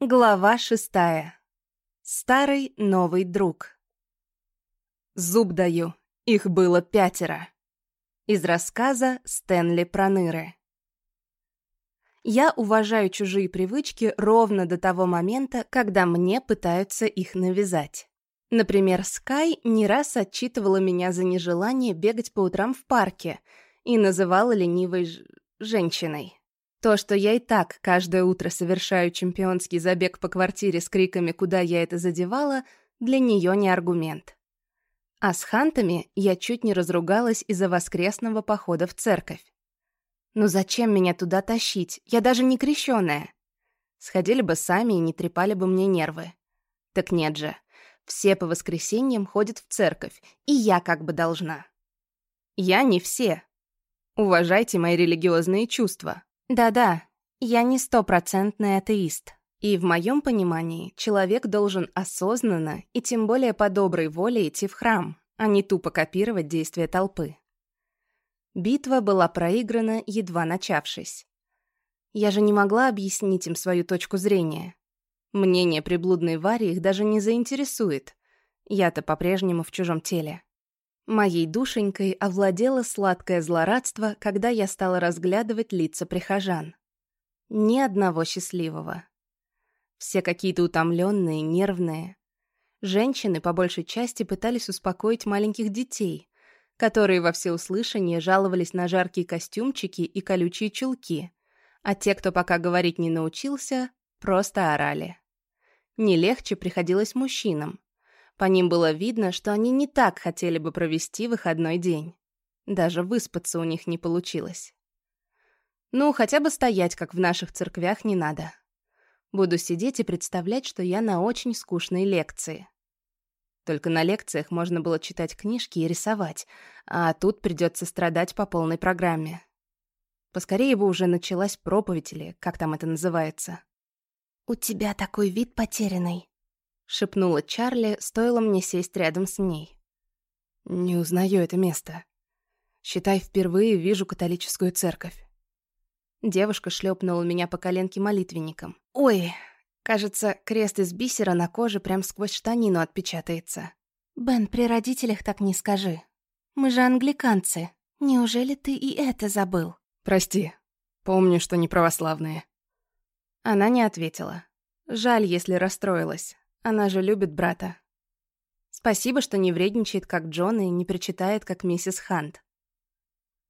Глава шестая. Старый новый друг. Зуб даю, их было пятеро. Из рассказа Стэнли Проныры. Я уважаю чужие привычки ровно до того момента, когда мне пытаются их навязать. Например, Скай не раз отчитывала меня за нежелание бегать по утрам в парке и называла ленивой ж... женщиной. То, что я и так каждое утро совершаю чемпионский забег по квартире с криками «Куда я это задевала?», для нее не аргумент. А с хантами я чуть не разругалась из-за воскресного похода в церковь. Ну зачем меня туда тащить? Я даже не крещённая. Сходили бы сами и не трепали бы мне нервы. Так нет же. Все по воскресеньям ходят в церковь, и я как бы должна. Я не все. Уважайте мои религиозные чувства. Да-да, я не стопроцентный атеист. И в моем понимании человек должен осознанно и тем более по доброй воле идти в храм, а не тупо копировать действия толпы. Битва была проиграна, едва начавшись. Я же не могла объяснить им свою точку зрения. Мнение приблудной Вари их даже не заинтересует. Я-то по-прежнему в чужом теле. Моей душенькой овладело сладкое злорадство, когда я стала разглядывать лица прихожан. Ни одного счастливого. Все какие-то утомленные, нервные. Женщины, по большей части, пытались успокоить маленьких детей, которые во всеуслышание жаловались на жаркие костюмчики и колючие чулки, а те, кто пока говорить не научился, просто орали. Не легче приходилось мужчинам, по ним было видно, что они не так хотели бы провести выходной день. Даже выспаться у них не получилось. Ну, хотя бы стоять, как в наших церквях, не надо. Буду сидеть и представлять, что я на очень скучной лекции. Только на лекциях можно было читать книжки и рисовать, а тут придется страдать по полной программе. Поскорее бы уже началась проповедь или как там это называется. «У тебя такой вид потерянный», шепнула Чарли, стоило мне сесть рядом с ней. «Не узнаю это место. Считай, впервые вижу католическую церковь». Девушка шлепнула меня по коленке молитвенником. «Ой, кажется, крест из бисера на коже прям сквозь штанину отпечатается». «Бен, при родителях так не скажи. Мы же англиканцы. Неужели ты и это забыл?» «Прости. Помню, что не православные». Она не ответила. Жаль, если расстроилась. Она же любит брата. Спасибо, что не вредничает, как Джон, и не причитает, как миссис Хант.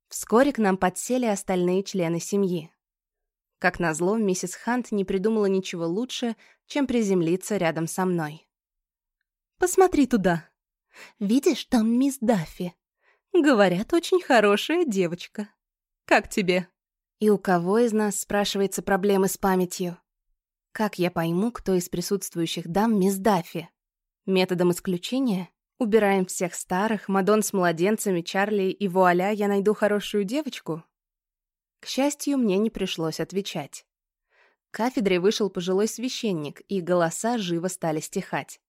Вскоре к нам подсели остальные члены семьи. Как назло, миссис Хант не придумала ничего лучше, чем приземлиться рядом со мной. «Посмотри туда. Видишь, там мисс Даффи. Говорят, очень хорошая девочка. Как тебе?» «И у кого из нас, спрашивается, проблемы с памятью?» Как я пойму, кто из присутствующих дам мисс Даффи? Методом исключения? Убираем всех старых, Мадон с младенцами, Чарли, и вуаля, я найду хорошую девочку? К счастью, мне не пришлось отвечать. К кафедре вышел пожилой священник, и голоса живо стали стихать.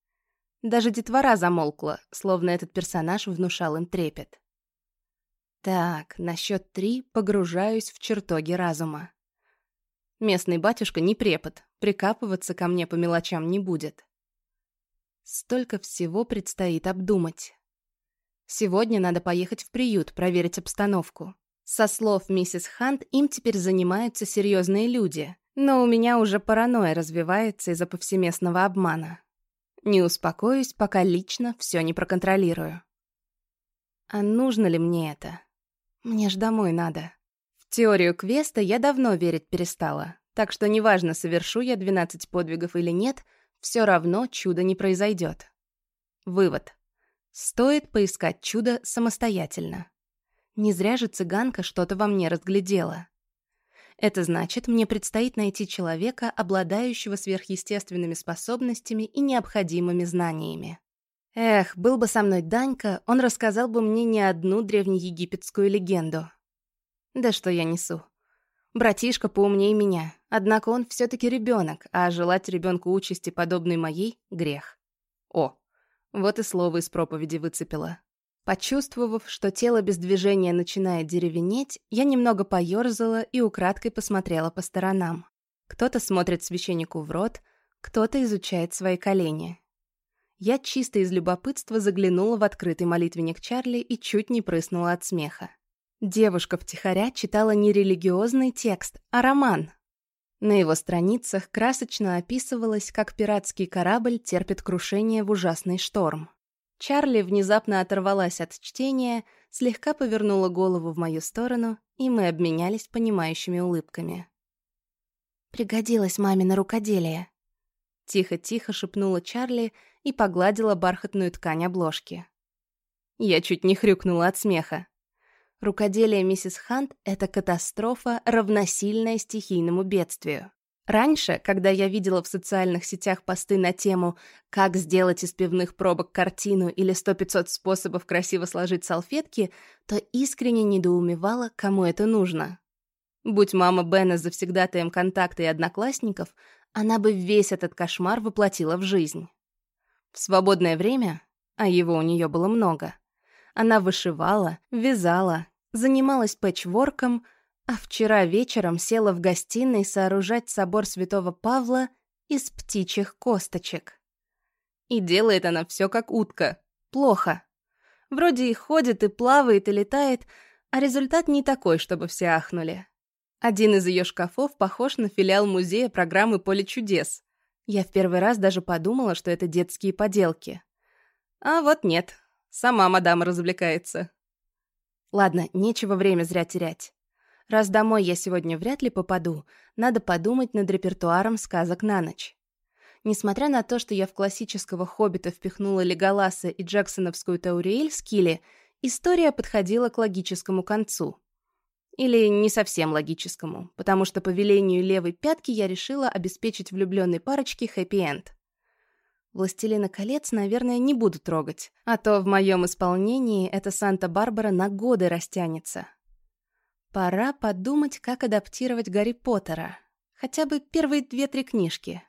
Даже детвора замолкла, словно этот персонаж внушал им трепет. Так, на счет три погружаюсь в чертоги разума. Местный батюшка не препод, прикапываться ко мне по мелочам не будет. Столько всего предстоит обдумать. Сегодня надо поехать в приют, проверить обстановку. Со слов миссис Хант, им теперь занимаются серьезные люди, но у меня уже паранойя развивается из-за повсеместного обмана. Не успокоюсь, пока лично все не проконтролирую. А нужно ли мне это? Мне ж домой надо теорию квеста я давно верить перестала, так что неважно, совершу я 12 подвигов или нет, все равно чудо не произойдет. Вывод. Стоит поискать чудо самостоятельно. Не зря же цыганка что-то во мне разглядела. Это значит, мне предстоит найти человека, обладающего сверхъестественными способностями и необходимыми знаниями. Эх, был бы со мной Данька, он рассказал бы мне не одну древнеегипетскую легенду. Да что я несу. Братишка поумнее меня, однако он все таки ребенок, а желать ребенку участи, подобной моей, — грех. О, вот и слово из проповеди выцепила. Почувствовав, что тело без движения начинает деревенеть, я немного поёрзала и украдкой посмотрела по сторонам. Кто-то смотрит священнику в рот, Кто-то изучает свои колени. Я чисто из любопытства заглянула в открытый молитвенник Чарли и чуть не прыснула от смеха. Девушка втихаря читала не религиозный текст, а роман. На его страницах красочно описывалось, как пиратский корабль терпит крушение в ужасный шторм. Чарли внезапно оторвалась от чтения, слегка повернула голову в мою сторону, и мы обменялись понимающими улыбками. «Пригодилось мамино рукоделие», — тихо-тихо шепнула Чарли и погладила бархатную ткань обложки. Я чуть не хрюкнула от смеха. Рукоделие миссис Хант — это катастрофа, равносильная стихийному бедствию. Раньше, когда я видела в социальных сетях посты на тему «Как сделать из пивных пробок картину» или «Сто пятьсот способов красиво сложить салфетки», то искренне недоумевала, кому это нужно. Будь мама Бена завсегдатаем контакта и одноклассников, она бы весь этот кошмар воплотила в жизнь. В свободное время, а его у нее было много, она вышивала, вязала, занималась пэтчворком, а вчера вечером села в гостиной сооружать собор святого Павла из птичьих косточек. И делает она все как утка. Плохо. Вроде и ходит, и плавает, и летает, а результат не такой, чтобы все ахнули. Один из ее шкафов похож на филиал музея программы «Поле чудес». Я в первый раз даже подумала, что это детские поделки. А вот нет, сама мадам развлекается. Ладно, нечего время зря терять. Раз домой я сегодня вряд ли попаду, надо подумать над репертуаром сказок на ночь. Несмотря на то, что я в классического «Хоббита» впихнула Леголаса и Джексоновскую Тауриэль с Килли, история подходила к логическому концу. Или не совсем логическому, потому что по велению левой пятки я решила обеспечить влюбленной парочке хэппи-энд. «Властелина колец», наверное, не буду трогать, а то в моем исполнении эта Санта-Барбара на годы растянется. Пора подумать, как адаптировать Гарри Поттера. Хотя бы первые две-три книжки.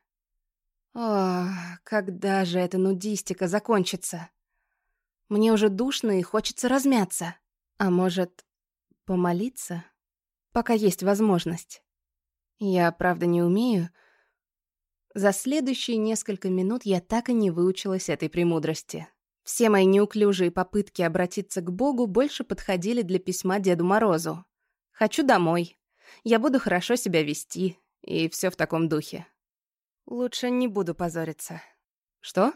О, когда же эта нудистика закончится? Мне уже душно и хочется размяться. А может, Помолиться? Пока есть возможность. Я, правда, не умею. За следующие несколько минут я так и не выучилась этой премудрости. Все мои неуклюжие попытки обратиться к Богу больше подходили для письма Деду Морозу. «Хочу домой. Я буду хорошо себя вести». И все в таком духе. Лучше не буду позориться. «Что?»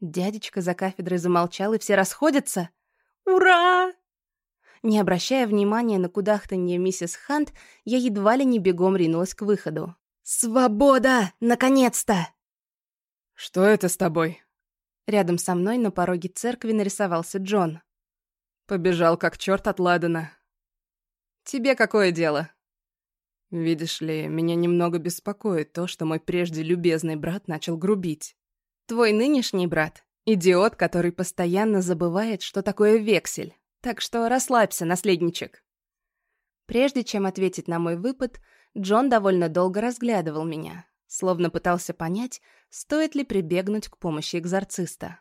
Дядечка за кафедрой замолчал, и все расходятся. «Ура!» Не обращая внимания на кудахтанье миссис Хант, я едва ли не бегом ринулась к выходу. «Свобода! Наконец-то!» «Что это с тобой?» Рядом со мной на пороге церкви нарисовался Джон. Побежал как черт от Ладана. «Тебе какое дело?» «Видишь ли, меня немного беспокоит то, что мой прежде любезный брат начал грубить». «Твой нынешний брат — идиот, который постоянно забывает, что такое вексель. Так что расслабься, наследничек». Прежде чем ответить на мой выпад, Джон довольно долго разглядывал меня, словно пытался понять, стоит ли прибегнуть к помощи экзорциста.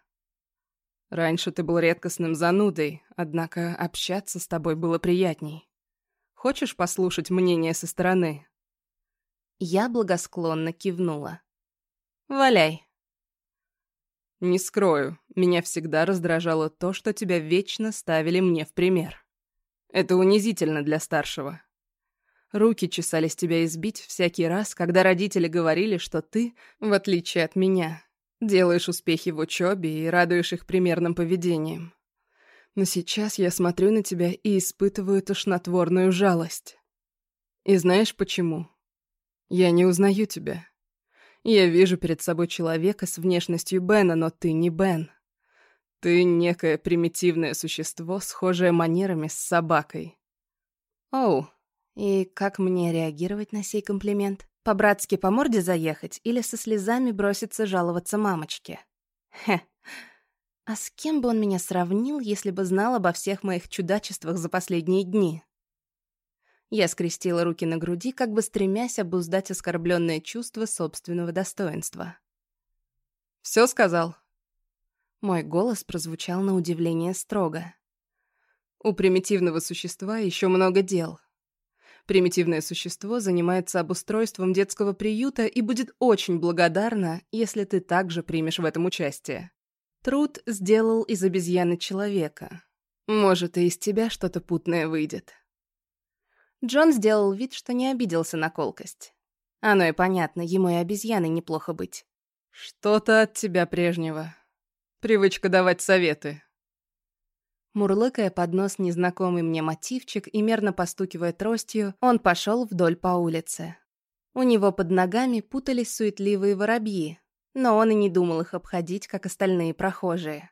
«Раньше ты был редкостным занудой, однако общаться с тобой было приятней. Хочешь послушать мнение со стороны?» Я благосклонно кивнула. «Валяй». Не скрою, меня всегда раздражало то, что тебя вечно ставили мне в пример. Это унизительно для старшего. Руки чесались тебя избить всякий раз, когда родители говорили, что ты, в отличие от меня, делаешь успехи в учебе и радуешь их примерным поведением. Но сейчас я смотрю на тебя и испытываю тошнотворную жалость. И знаешь почему? Я не узнаю тебя. Я вижу перед собой человека с внешностью Бена, но ты не Бен. Ты некое примитивное существо, схожее манерами с собакой. Оу, и как мне реагировать на сей комплимент? По-братски по морде заехать или со слезами броситься жаловаться мамочке? Хе. А с кем бы он меня сравнил, если бы знал обо всех моих чудачествах за последние дни? Я скрестила руки на груди, как бы стремясь обуздать оскорбленное чувство собственного достоинства. «Все сказал?» Мой голос прозвучал на удивление строго. «У примитивного существа еще много дел. Примитивное существо занимается обустройством детского приюта и будет очень благодарна, если ты также примешь в этом участие. Труд сделал из обезьяны человека. Может, и из тебя что-то путное выйдет. Джон сделал вид, что не обиделся на колкость. Оно и понятно, ему и обезьяны неплохо быть. Что-то от тебя прежнего. Привычка давать советы. Мурлыкая под нос незнакомый мне мотивчик и мерно постукивая тростью, он пошел вдоль по улице. У него под ногами путались суетливые воробьи, но он и не думал их обходить, как остальные прохожие.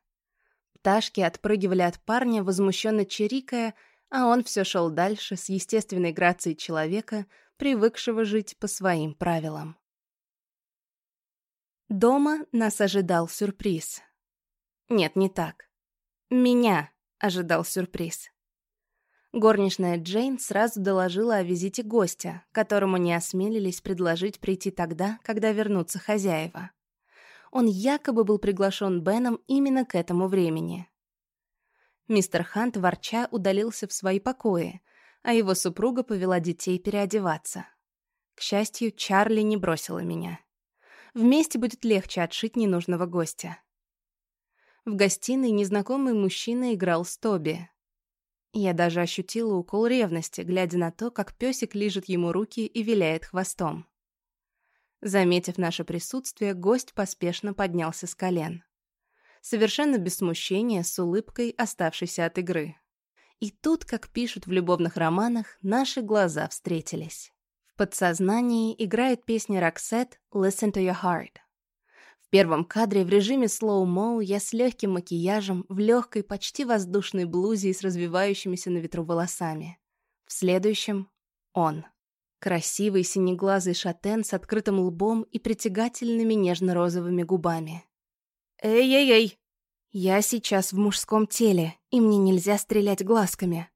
Пташки отпрыгивали от парня, возмущенно чирикая, а он все шел дальше с естественной грацией человека, привыкшего жить по своим правилам. Дома нас ожидал сюрприз. Нет, не так. Меня ожидал сюрприз. Горничная Джейн сразу доложила о визите гостя, которому не осмелились предложить прийти тогда, когда вернутся хозяева. Он якобы был приглашен Беном именно к этому времени. Мистер Хант ворча удалился в свои покои, а его супруга повела детей переодеваться. К счастью, Чарли не бросила меня. Вместе будет легче отшить ненужного гостя. В гостиной незнакомый мужчина играл с Тоби. Я даже ощутила укол ревности, глядя на то, как песик лижет ему руки и виляет хвостом. Заметив наше присутствие, гость поспешно поднялся с колен. Совершенно без смущения, с улыбкой, оставшейся от игры. И тут, как пишут в любовных романах, наши глаза встретились. В подсознании играет песня Роксет «Listen to your heart». В первом кадре в режиме слоу-моу я с легким макияжем, в легкой, почти воздушной блузе и с развивающимися на ветру волосами. В следующем — он. Красивый синеглазый шатен с открытым лбом и притягательными нежно-розовыми губами. «Эй-эй-эй! Я сейчас в мужском теле, и мне нельзя стрелять глазками».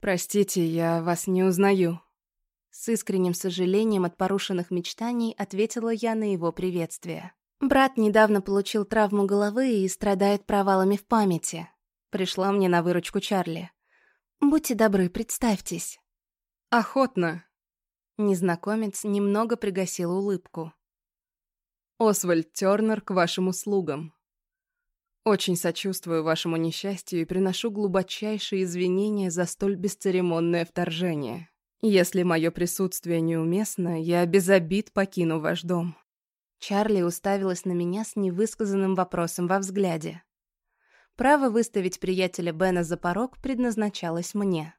«Простите, я вас не узнаю», с искренним сожалением от порушенных мечтаний ответила я на его приветствие. Брат недавно получил травму головы и страдает провалами в памяти. Пришла мне на выручку Чарли. «Будьте добры, представьтесь». «Охотно». Незнакомец немного пригасил улыбку. «Освальд Тёрнер к вашим услугам. Очень сочувствую вашему несчастью и приношу глубочайшие извинения за столь бесцеремонное вторжение». Если мое присутствие неуместно, я без обид покину ваш дом». Чарли уставилась на меня с невысказанным вопросом во взгляде. Право выставить приятеля Бена за порог предназначалось мне.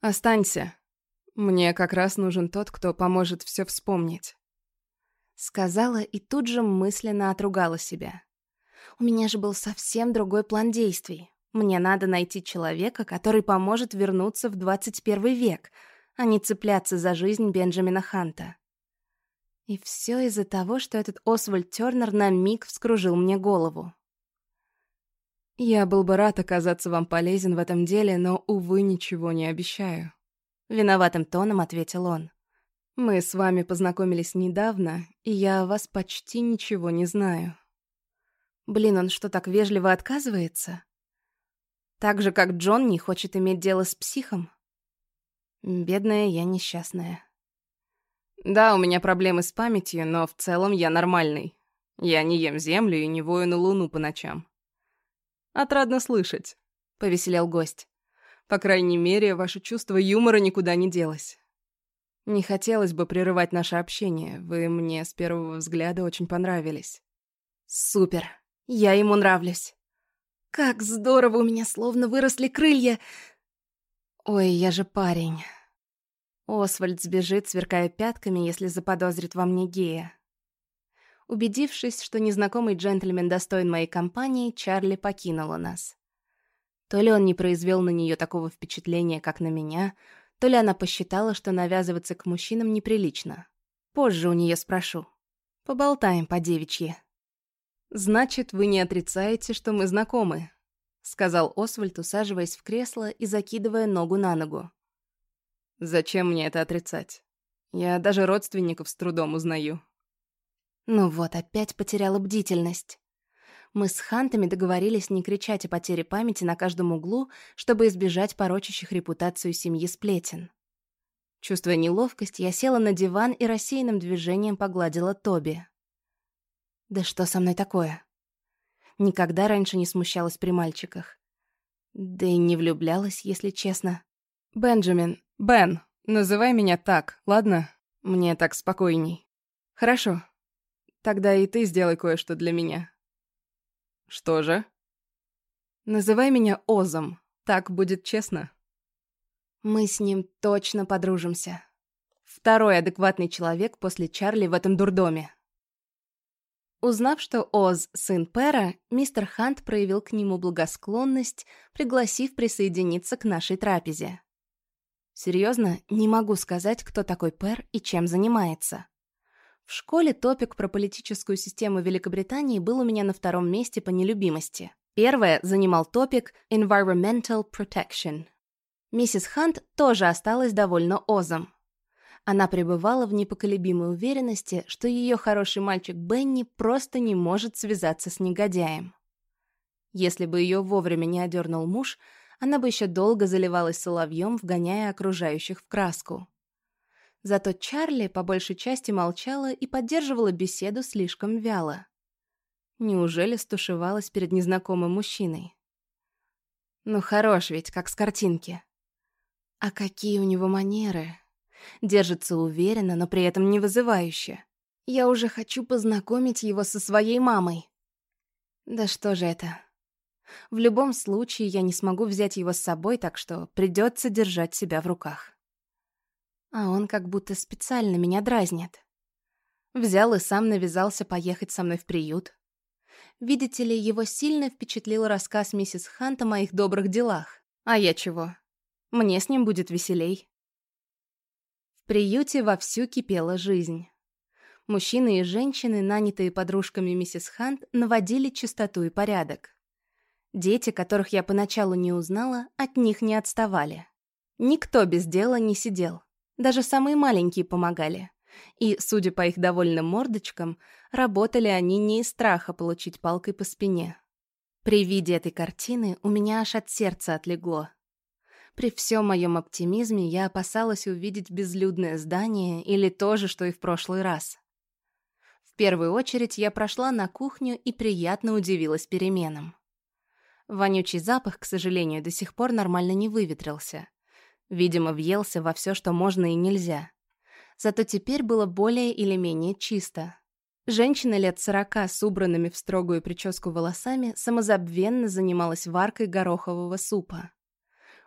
«Останься. Мне как раз нужен тот, кто поможет все вспомнить». Сказала и тут же мысленно отругала себя. У меня же был совсем другой план действий. Мне надо найти человека, который поможет вернуться в 21 век — а не цепляться за жизнь Бенджамина Ханта. И все из-за того, что этот Освальд Тернер на миг вскружил мне голову. «Я был бы рад оказаться вам полезен в этом деле, но, увы, ничего не обещаю». Виноватым тоном ответил он. «Мы с вами познакомились недавно, и я о вас почти ничего не знаю». Блин, он что, так вежливо отказывается? Так же, как Джон не хочет иметь дело с психом? Бедная я несчастная. Да, у меня проблемы с памятью, но в целом я нормальный. Я не ем землю и не вою на луну по ночам. Отрадно слышать, — повеселел гость. По крайней мере, ваше чувство юмора никуда не делось. Не хотелось бы прерывать наше общение. Вы мне с первого взгляда очень понравились. Супер. Я ему нравлюсь. Как здорово у меня словно выросли крылья. Ой, я же парень. Освальд сбежит, сверкая пятками, если заподозрит во мне гея. Убедившись, что незнакомый джентльмен достоин моей компании, Чарли покинула нас. То ли он не произвел на нее такого впечатления, как на меня, то ли она посчитала, что навязываться к мужчинам неприлично. Позже у нее спрошу. Поболтаем по девичьи. «Значит, вы не отрицаете, что мы знакомы?» — сказал Освальд, усаживаясь в кресло и закидывая ногу на ногу. «Зачем мне это отрицать? Я даже родственников с трудом узнаю». Ну вот, опять потеряла бдительность. Мы с Хантами договорились не кричать о потере памяти на каждом углу, чтобы избежать порочащих репутацию семьи сплетен. Чувствуя неловкость, я села на диван и рассеянным движением погладила Тоби. Да что со мной такое? Никогда раньше не смущалась при мальчиках. Да и не влюблялась, если честно. «Бенджамин, Бен, называй меня так, ладно? Мне так спокойней». «Хорошо. Тогда и ты сделай кое-что для меня». «Что же?» «Называй меня Озом. Так будет честно». Мы с ним точно подружимся. Второй адекватный человек после Чарли в этом дурдоме. Узнав, что Оз — сын Пэра, мистер Хант проявил к нему благосклонность, пригласив присоединиться к нашей трапезе. Серьезно, не могу сказать, кто такой Пэр и чем занимается. В школе топик про политическую систему Великобритании был у меня на втором месте по нелюбимости. Первое занимал топик Environmental Protection. Миссис Хант тоже осталась довольно озом. Она пребывала в непоколебимой уверенности, что ее хороший мальчик Бенни просто не может связаться с негодяем. Если бы ее вовремя не одернул муж, она бы еще долго заливалась соловьем, вгоняя окружающих в краску. Зато Чарли по большей части молчала и поддерживала беседу слишком вяло. Неужели стушевалась перед незнакомым мужчиной? Ну хорош ведь, как с картинки. А какие у него манеры. Держится уверенно, но при этом не вызывающе. Я уже хочу познакомить его со своей мамой. Да что же это? В любом случае я не смогу взять его с собой, так что придется держать себя в руках. А он как будто специально меня дразнит. Взял и сам навязался поехать со мной в приют. Видите ли, его сильно впечатлил рассказ миссис Хант о моих добрых делах. А я чего? Мне с ним будет веселей. Приюте вовсю кипела жизнь. Мужчины и женщины, нанятые подружками миссис Хант, наводили чистоту и порядок. Дети, которых я поначалу не узнала, от них не отставали. Никто без дела не сидел. Даже самые маленькие помогали. И, судя по их довольным мордочкам, работали они не из страха получить палкой по спине. При виде этой картины у меня аж от сердца отлегло. При всем моем оптимизме я опасалась увидеть безлюдное здание или то же, что и в прошлый раз. В первую очередь я прошла на кухню и приятно удивилась переменам. Вонючий запах, к сожалению, до сих пор нормально не выветрился. Видимо, въелся во все, что можно и нельзя. Зато теперь было более или менее чисто. Женщина лет сорока с убранными в строгую прическу волосами самозабвенно занималась варкой горохового супа.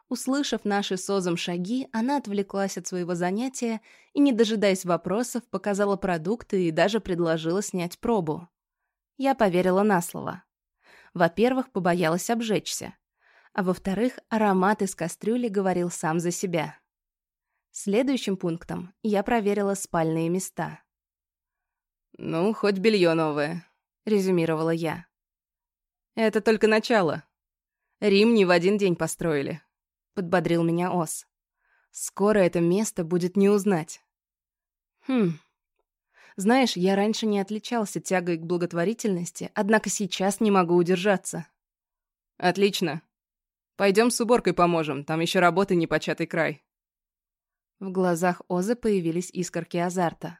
Услышав наши с Озом шаги, она отвлеклась от своего занятия и, не дожидаясь вопросов, показала продукты и даже предложила снять пробу. Я поверила на слово. Во-первых, побоялась обжечься. А во-вторых, аромат из кастрюли говорил сам за себя. Следующим пунктом я проверила спальные места. «Ну, хоть белье новое», — резюмировала я. «Это только начало. Рим не в один день построили подбодрил меня Ос. Скоро это место будет не узнать. Хм. Знаешь, я раньше не отличался тягой к благотворительности, однако сейчас не могу удержаться. Отлично. Пойдем с уборкой поможем, там еще работы непочатый край. В глазах Озы появились искорки азарта.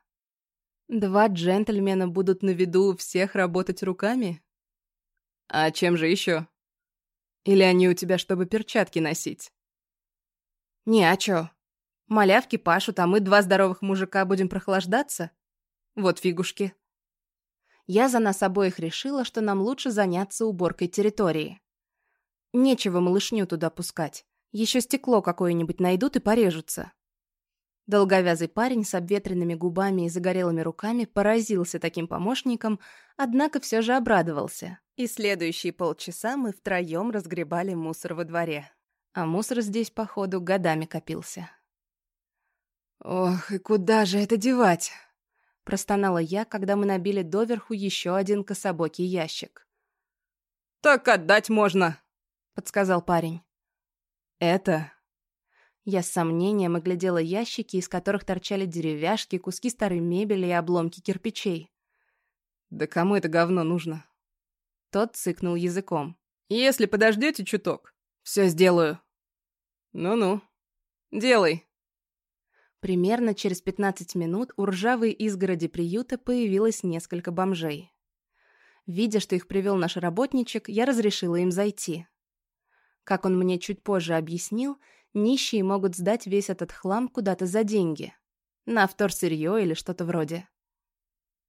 Два джентльмена будут на виду у всех работать руками? А чем же еще? Или они у тебя, чтобы перчатки носить? «Не, а чё? Малявки пашут, а мы, два здоровых мужика, будем прохлаждаться? Вот фигушки». Я за нас обоих решила, что нам лучше заняться уборкой территории. Нечего малышню туда пускать. Еще стекло какое-нибудь найдут и порежутся. Долговязый парень с обветренными губами и загорелыми руками поразился таким помощником, однако все же обрадовался. И следующие полчаса мы втроем разгребали мусор во дворе. А мусор здесь, походу, годами копился. «Ох, и куда же это девать?» Простонала я, когда мы набили доверху еще один кособокий ящик. «Так отдать можно», — подсказал парень. «Это...» Я с сомнением оглядела ящики, из которых торчали деревяшки, куски старой мебели и обломки кирпичей. «Да кому это говно нужно?» Тот цыкнул языком. «Если подождете чуток, все сделаю». «Ну-ну, делай». Примерно через 15 минут у ржавой изгороди приюта появилось несколько бомжей. Видя, что их привел наш работничек, я разрешила им зайти. Как он мне чуть позже объяснил, нищие могут сдать весь этот хлам куда-то за деньги. На вторсырье или что-то вроде.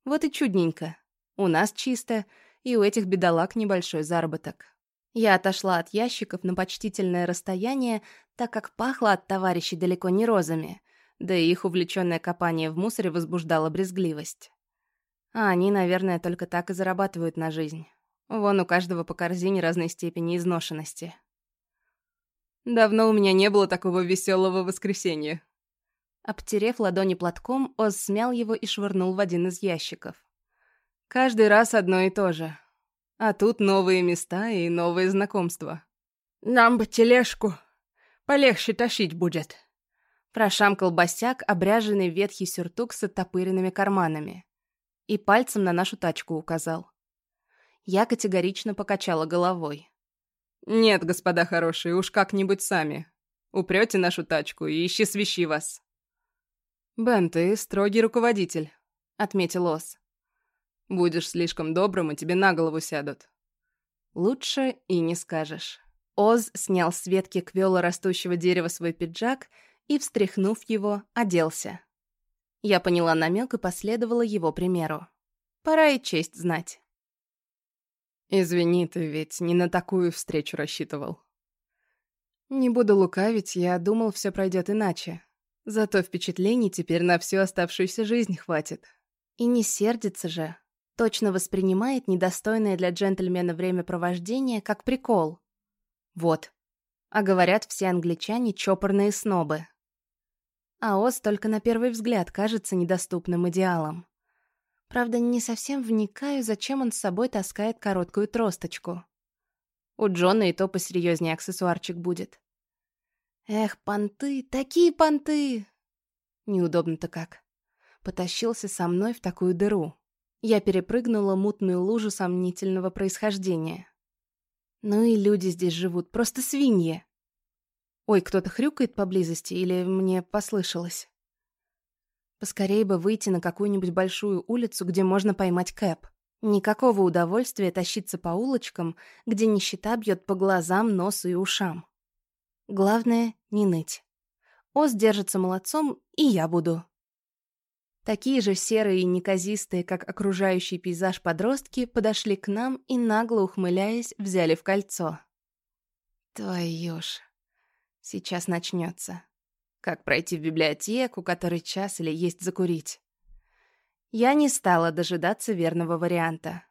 Вот и чудненько. У нас чисто, и у этих бедолаг небольшой заработок. Я отошла от ящиков на почтительное расстояние, так как пахло от товарищей далеко не розами, да и их увлеченное копание в мусоре возбуждало брезгливость. А они, наверное, только так и зарабатывают на жизнь. Вон у каждого по корзине разной степени изношенности. Давно у меня не было такого веселого воскресенья. Обтерев ладони платком, Оз смял его и швырнул в один из ящиков. Каждый раз одно и то же. А тут новые места и новые знакомства. «Нам бы тележку. Полегче тащить будет», Прошамкал босяк, обряженный ветхий сюртук с оттопыренными карманами. И пальцем на нашу тачку указал. Я категорично покачала головой. «Нет, господа хорошие, уж как-нибудь сами. Упрете нашу тачку и ищи свищи вас». «Бен, ты строгий руководитель», — отметил Ос. «Будешь слишком добрым, и тебе на голову сядут». «Лучше и не скажешь». Оз снял с ветки квела растущего дерева свой пиджак и, встряхнув его, оделся. Я поняла намек и последовала его примеру. Пора и честь знать. «Извини, ты ведь не на такую встречу рассчитывал». Не буду лукавить, я думал, все пройдет иначе. Зато впечатлений теперь на всю оставшуюся жизнь хватит. И не сердится же. Точно воспринимает недостойное для джентльмена времяпровождение как прикол. Вот. А говорят, все англичане чопорные снобы а Оз только на первый взгляд кажется недоступным идеалом. Правда, не совсем вникаю, зачем он с собой таскает короткую тросточку. У Джона и то посерьезнее аксессуарчик будет. Эх, понты, такие понты! Неудобно-то как. Потащился со мной в такую дыру. Я перепрыгнула мутную лужу сомнительного происхождения. Ну и люди здесь живут, просто свиньи. Ой, кто-то хрюкает поблизости или мне послышалось? Поскорее бы выйти на какую-нибудь большую улицу, где можно поймать кэп. Никакого удовольствия тащиться по улочкам, где нищета бьет по глазам, носу и ушам. Главное — не ныть. Оз держится молодцом, и я буду. Такие же серые и неказистые, как окружающий пейзаж подростки, подошли к нам и, нагло ухмыляясь, взяли в кольцо. Твою ж... Сейчас начнется. Как пройти в библиотеку, который час или есть закурить. Я не стала дожидаться верного варианта.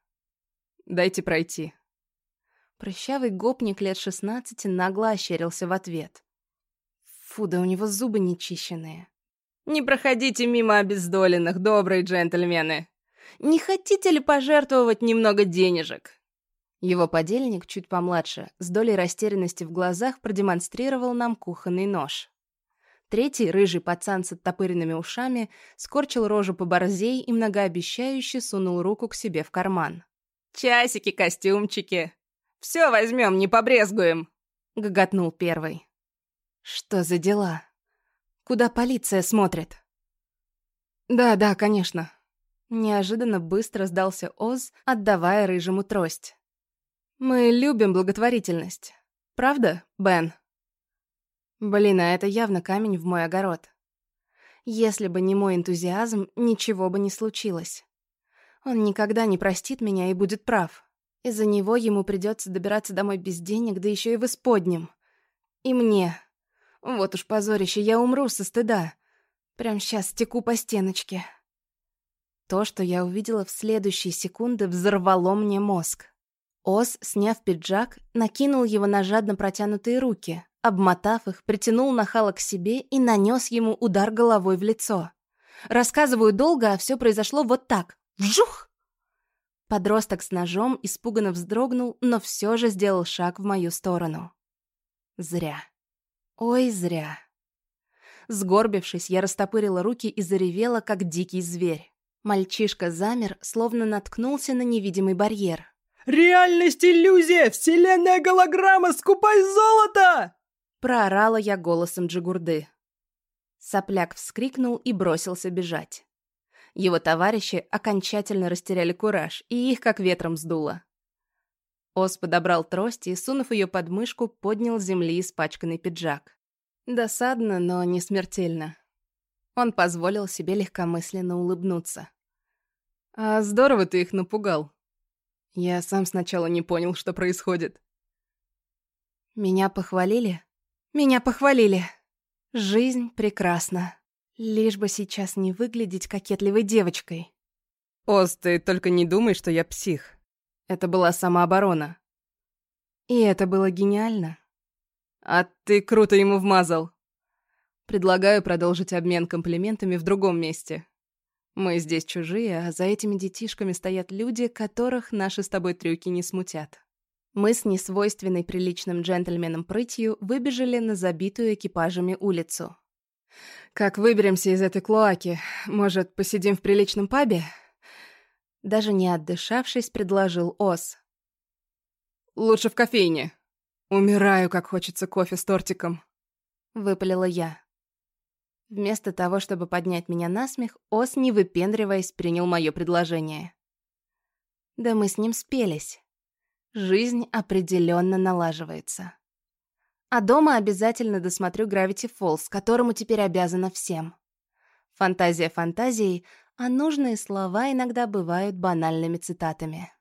«Дайте пройти». Прыщавый гопник лет шестнадцати нагло ощерился в ответ. Фу, да у него зубы нечищенные. «Не проходите мимо обездоленных, добрые джентльмены! Не хотите ли пожертвовать немного денежек?» Его подельник, чуть помладше, с долей растерянности в глазах продемонстрировал нам кухонный нож. Третий, рыжий пацан с оттопыренными ушами, скорчил рожу по борзей и многообещающе сунул руку к себе в карман. «Часики, костюмчики! Все возьмем, не побрезгуем!» — гоготнул первый. «Что за дела? Куда полиция смотрит?» «Да, да, конечно». Неожиданно быстро сдался Оз, отдавая рыжему трость. Мы любим благотворительность. Правда, Бен? Блин, а это явно камень в мой огород. Если бы не мой энтузиазм, ничего бы не случилось. Он никогда не простит меня и будет прав. Из-за него ему придется добираться домой без денег, да еще и в исподнем. И мне. Вот уж позорище, я умру со стыда. Прям сейчас теку по стеночке. То, что я увидела в следующие секунды, взорвало мне мозг. Ос, сняв пиджак, накинул его на жадно протянутые руки, обмотав их, притянул нахала к себе и нанес ему удар головой в лицо. Рассказываю долго, а все произошло вот так. Вжух! Подросток с ножом испуганно вздрогнул, но все же сделал шаг в мою сторону. Зря. Ой, зря. Сгорбившись, я растопырила руки и заревела, как дикий зверь. Мальчишка замер, словно наткнулся на невидимый барьер. «Реальность иллюзия! Вселенная голограмма! Скупай золото!» Проорала я голосом Джигурды. Сопляк вскрикнул и бросился бежать. Его товарищи окончательно растеряли кураж, и их как ветром сдуло. Ос подобрал трость и, сунув ее под мышку, поднял с земли испачканный пиджак. Досадно, но не смертельно. Он позволил себе легкомысленно улыбнуться. «А здорово ты их напугал. Я сам сначала не понял, что происходит». «Меня похвалили?» «Меня похвалили. Жизнь прекрасна. Лишь бы сейчас не выглядеть кокетливой девочкой». «Оз, ты только не думай, что я псих. Это была самооборона». «И это было гениально». «А ты круто ему вмазал». Предлагаю продолжить обмен комплиментами в другом месте. Мы здесь чужие, а за этими детишками стоят люди, которых наши с тобой трюки не смутят. Мы с несвойственной приличным джентльменом прытью выбежали на забитую экипажами улицу. «Как выберемся из этой клоаки? Может, посидим в приличном пабе?» Даже не отдышавшись, предложил Ос. «Лучше в кофейне. Умираю, как хочется кофе с тортиком», — выпалила я. Вместо того, чтобы поднять меня на смех, Ос, не выпендриваясь, принял мое предложение. Да мы с ним спелись. Жизнь определенно налаживается. А дома обязательно досмотрю Gravity Falls, которому теперь обязана всем. Фантазия фантазией, а нужные слова иногда бывают банальными цитатами.